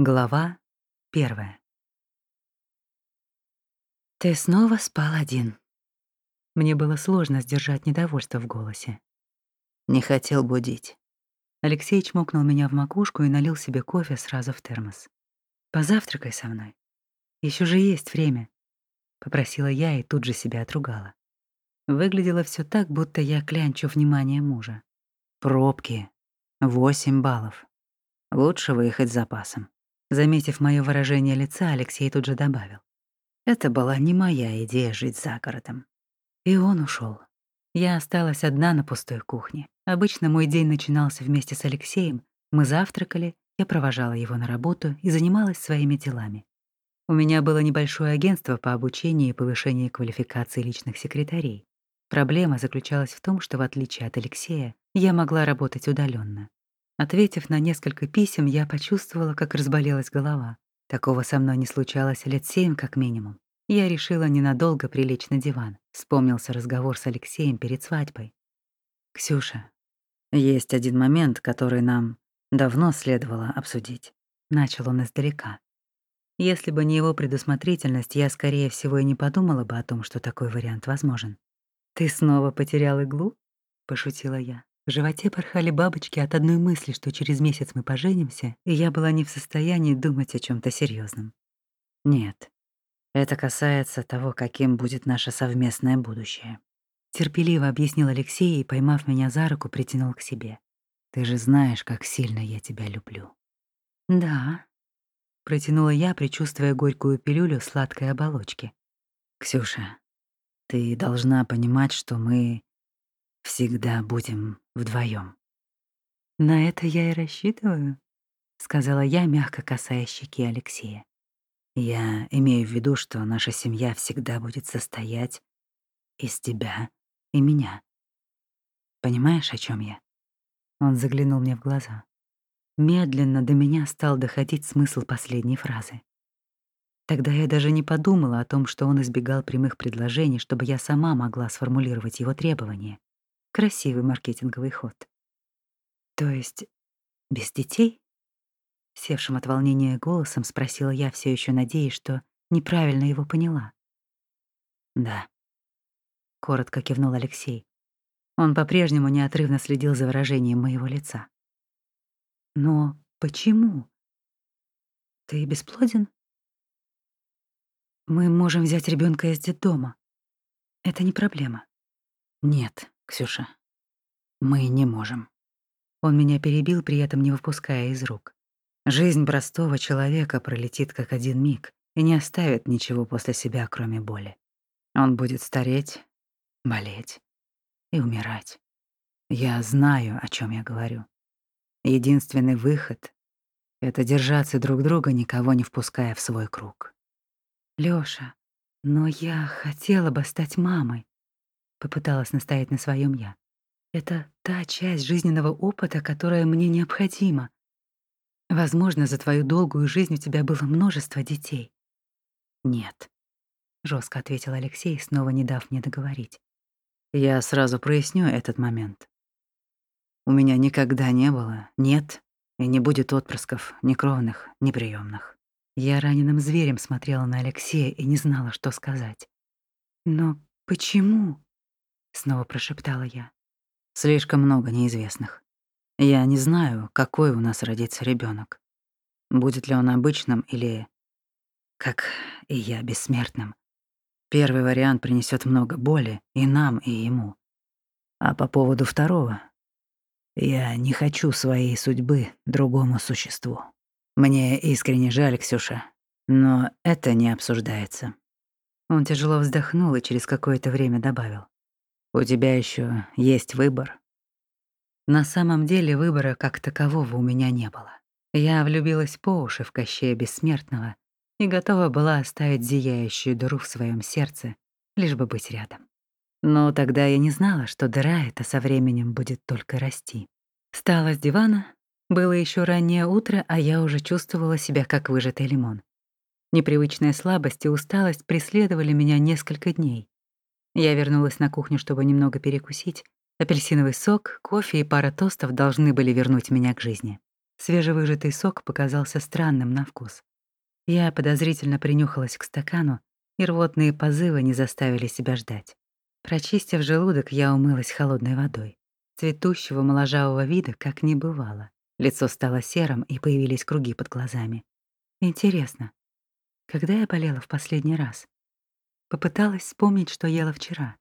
Глава первая. «Ты снова спал один». Мне было сложно сдержать недовольство в голосе. Не хотел будить. Алексей чмокнул меня в макушку и налил себе кофе сразу в термос. «Позавтракай со мной. Еще же есть время», — попросила я и тут же себя отругала. Выглядело все так, будто я клянчу внимание мужа. Пробки. Восемь баллов. Лучше выехать с запасом. Заметив мое выражение лица, Алексей тут же добавил. Это была не моя идея жить за городом. И он ушел. Я осталась одна на пустой кухне. Обычно мой день начинался вместе с Алексеем. Мы завтракали, я провожала его на работу и занималась своими делами. У меня было небольшое агентство по обучению и повышению квалификации личных секретарей. Проблема заключалась в том, что, в отличие от Алексея, я могла работать удаленно. Ответив на несколько писем, я почувствовала, как разболелась голова. Такого со мной не случалось лет семь как минимум. Я решила ненадолго прилечь на диван. Вспомнился разговор с Алексеем перед свадьбой. «Ксюша, есть один момент, который нам давно следовало обсудить». Начал он издалека. Если бы не его предусмотрительность, я, скорее всего, и не подумала бы о том, что такой вариант возможен. «Ты снова потерял иглу?» — пошутила я. В животе порхали бабочки от одной мысли, что через месяц мы поженимся, и я была не в состоянии думать о чем то серьезном. Нет, это касается того, каким будет наше совместное будущее. Терпеливо объяснил Алексей и, поймав меня за руку, притянул к себе. Ты же знаешь, как сильно я тебя люблю. Да, протянула я, предчувствуя горькую пилюлю сладкой оболочки. Ксюша, ты должна понимать, что мы всегда будем вдвоем. На это я и рассчитываю, сказала я, мягко касаясь щеки Алексея. Я имею в виду, что наша семья всегда будет состоять из тебя и меня. Понимаешь, о чем я? Он заглянул мне в глаза. Медленно до меня стал доходить смысл последней фразы. Тогда я даже не подумала о том, что он избегал прямых предложений, чтобы я сама могла сформулировать его требования. Красивый маркетинговый ход. То есть без детей? Севшим от волнения голосом спросила я, все еще надеясь, что неправильно его поняла. Да. Коротко кивнул Алексей. Он по-прежнему неотрывно следил за выражением моего лица. Но почему? Ты бесплоден? Мы можем взять ребенка из детдома. Это не проблема. Нет, Ксюша, мы не можем. Он меня перебил, при этом не выпуская из рук. Жизнь простого человека пролетит как один миг и не оставит ничего после себя, кроме боли. Он будет стареть, болеть и умирать. Я знаю, о чем я говорю. Единственный выход — это держаться друг друга, никого не впуская в свой круг. Лёша, но я хотела бы стать мамой. Попыталась настоять на своем я. Это та часть жизненного опыта, которая мне необходима. Возможно, за твою долгую жизнь у тебя было множество детей. Нет, жестко ответил Алексей, снова не дав мне договорить. Я сразу проясню этот момент. У меня никогда не было, нет и не будет отпрысков, ни кровных, ни приемных. Я раненым зверем смотрела на Алексея и не знала, что сказать. «Но почему?» Снова прошептала я. Слишком много неизвестных. Я не знаю, какой у нас родится ребенок. Будет ли он обычным или, как и я, бессмертным. Первый вариант принесет много боли и нам, и ему. А по поводу второго, я не хочу своей судьбы другому существу. Мне искренне жаль, Ксюша, но это не обсуждается. Он тяжело вздохнул и через какое-то время добавил. У тебя еще есть выбор. На самом деле выбора как такового у меня не было. Я влюбилась по уши в Кощея Бессмертного и готова была оставить зияющую дыру в своем сердце, лишь бы быть рядом. Но тогда я не знала, что дыра эта со временем будет только расти. Встала с дивана, было еще раннее утро, а я уже чувствовала себя как выжатый лимон. Непривычная слабость и усталость преследовали меня несколько дней. Я вернулась на кухню, чтобы немного перекусить. Апельсиновый сок, кофе и пара тостов должны были вернуть меня к жизни. Свежевыжатый сок показался странным на вкус. Я подозрительно принюхалась к стакану, и рвотные позывы не заставили себя ждать. Прочистив желудок, я умылась холодной водой. Цветущего моложавого вида как не бывало. Лицо стало серым, и появились круги под глазами. Интересно, когда я болела в последний раз? Попыталась вспомнить, что ела вчера.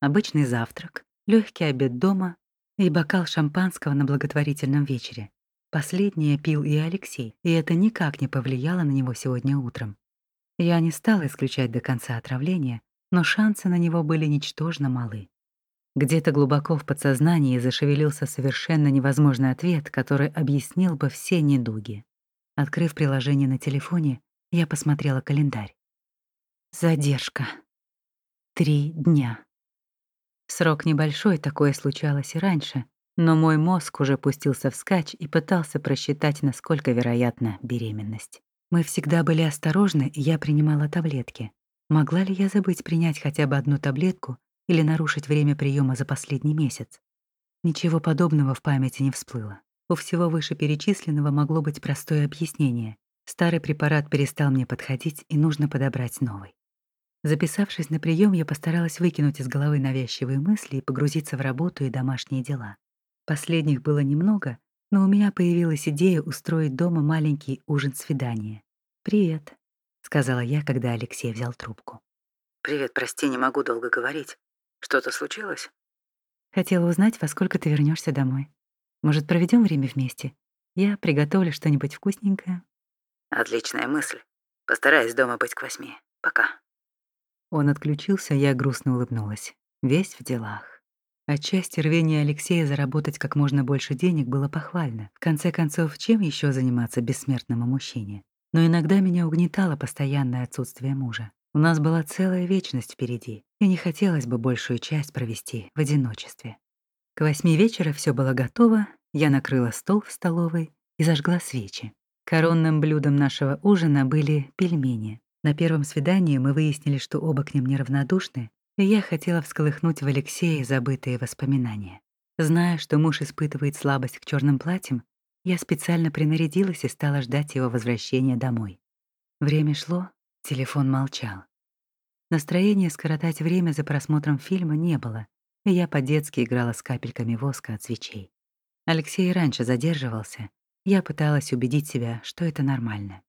Обычный завтрак, легкий обед дома и бокал шампанского на благотворительном вечере. Последнее пил и Алексей, и это никак не повлияло на него сегодня утром. Я не стала исключать до конца отравления, но шансы на него были ничтожно малы. Где-то глубоко в подсознании зашевелился совершенно невозможный ответ, который объяснил бы все недуги. Открыв приложение на телефоне, я посмотрела календарь. Задержка. Три дня. Срок небольшой, такое случалось и раньше, но мой мозг уже пустился вскачь и пытался просчитать, насколько вероятна беременность. Мы всегда были осторожны, и я принимала таблетки. Могла ли я забыть принять хотя бы одну таблетку или нарушить время приема за последний месяц? Ничего подобного в памяти не всплыло. У всего вышеперечисленного могло быть простое объяснение. Старый препарат перестал мне подходить, и нужно подобрать новый. Записавшись на прием, я постаралась выкинуть из головы навязчивые мысли и погрузиться в работу и домашние дела. Последних было немного, но у меня появилась идея устроить дома маленький ужин-свидание. «Привет», — сказала я, когда Алексей взял трубку. «Привет, прости, не могу долго говорить. Что-то случилось?» «Хотела узнать, во сколько ты вернешься домой. Может, проведем время вместе? Я приготовлю что-нибудь вкусненькое». «Отличная мысль. Постараюсь дома быть к восьми. Пока». Он отключился, я грустно улыбнулась. Весь в делах. Отчасти рвение Алексея заработать как можно больше денег было похвально. В конце концов, чем еще заниматься бессмертному мужчине? Но иногда меня угнетало постоянное отсутствие мужа. У нас была целая вечность впереди, и не хотелось бы большую часть провести в одиночестве. К восьми вечера все было готово, я накрыла стол в столовой и зажгла свечи. Коронным блюдом нашего ужина были пельмени. На первом свидании мы выяснили, что оба к ним неравнодушны, и я хотела всколыхнуть в Алексее забытые воспоминания. Зная, что муж испытывает слабость к черным платьям, я специально принарядилась и стала ждать его возвращения домой. Время шло, телефон молчал. Настроения скоротать время за просмотром фильма не было, и я по-детски играла с капельками воска от свечей. Алексей раньше задерживался, я пыталась убедить себя, что это нормально.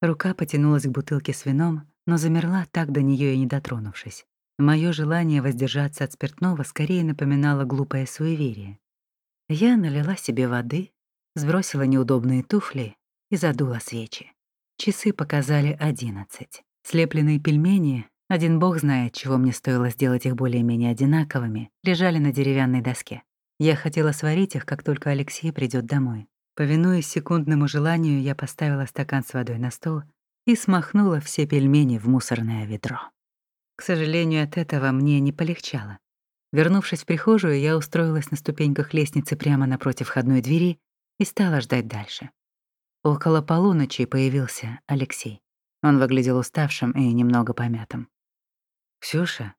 Рука потянулась к бутылке с вином, но замерла так до нее и не дотронувшись. Мое желание воздержаться от спиртного скорее напоминало глупое суеверие. Я налила себе воды, сбросила неудобные туфли и задула свечи. Часы показали одиннадцать. Слепленные пельмени, один бог знает, чего мне стоило сделать их более-менее одинаковыми, лежали на деревянной доске. Я хотела сварить их, как только Алексей придет домой. Повинуясь секундному желанию, я поставила стакан с водой на стол и смахнула все пельмени в мусорное ведро. К сожалению, от этого мне не полегчало. Вернувшись в прихожую, я устроилась на ступеньках лестницы прямо напротив входной двери и стала ждать дальше. Около полуночи появился Алексей. Он выглядел уставшим и немного помятым. «Ксюша?»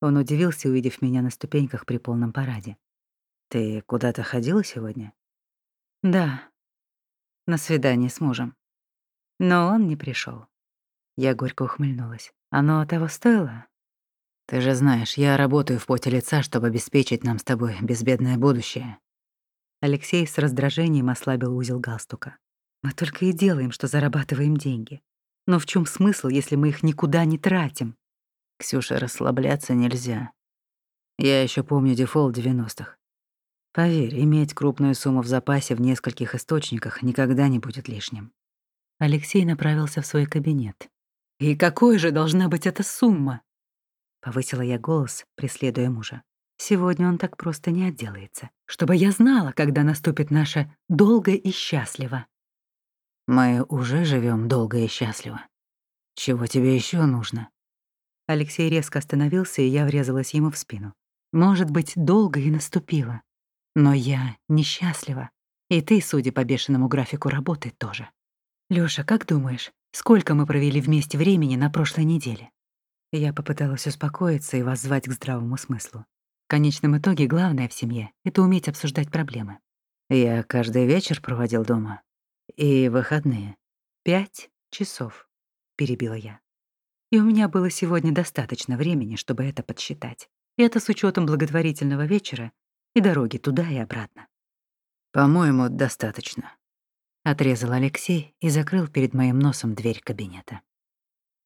Он удивился, увидев меня на ступеньках при полном параде. «Ты куда-то ходила сегодня?» «Да, на свидание с мужем. Но он не пришел. Я горько ухмыльнулась. Оно того стоило? Ты же знаешь, я работаю в поте лица, чтобы обеспечить нам с тобой безбедное будущее. Алексей с раздражением ослабил узел галстука. Мы только и делаем, что зарабатываем деньги. Но в чем смысл, если мы их никуда не тратим? Ксюша, расслабляться нельзя. Я еще помню дефолт 90-х. Поверь, иметь крупную сумму в запасе в нескольких источниках никогда не будет лишним. Алексей направился в свой кабинет. «И какой же должна быть эта сумма?» Повысила я голос, преследуя мужа. «Сегодня он так просто не отделается. Чтобы я знала, когда наступит наше долго и счастливо». «Мы уже живем долго и счастливо. Чего тебе еще нужно?» Алексей резко остановился, и я врезалась ему в спину. «Может быть, долго и наступило. Но я несчастлива. И ты, судя по бешеному графику работы, тоже. Лёша, как думаешь, Сколько мы провели вместе времени на прошлой неделе? Я попыталась успокоиться и воззвать к здравому смыслу. В конечном итоге главное в семье — это уметь обсуждать проблемы. Я каждый вечер проводил дома. И выходные. «Пять часов», — перебила я. И у меня было сегодня достаточно времени, чтобы это подсчитать. Это с учетом благотворительного вечера и дороги туда и обратно. «По-моему, достаточно», — отрезал Алексей и закрыл перед моим носом дверь кабинета.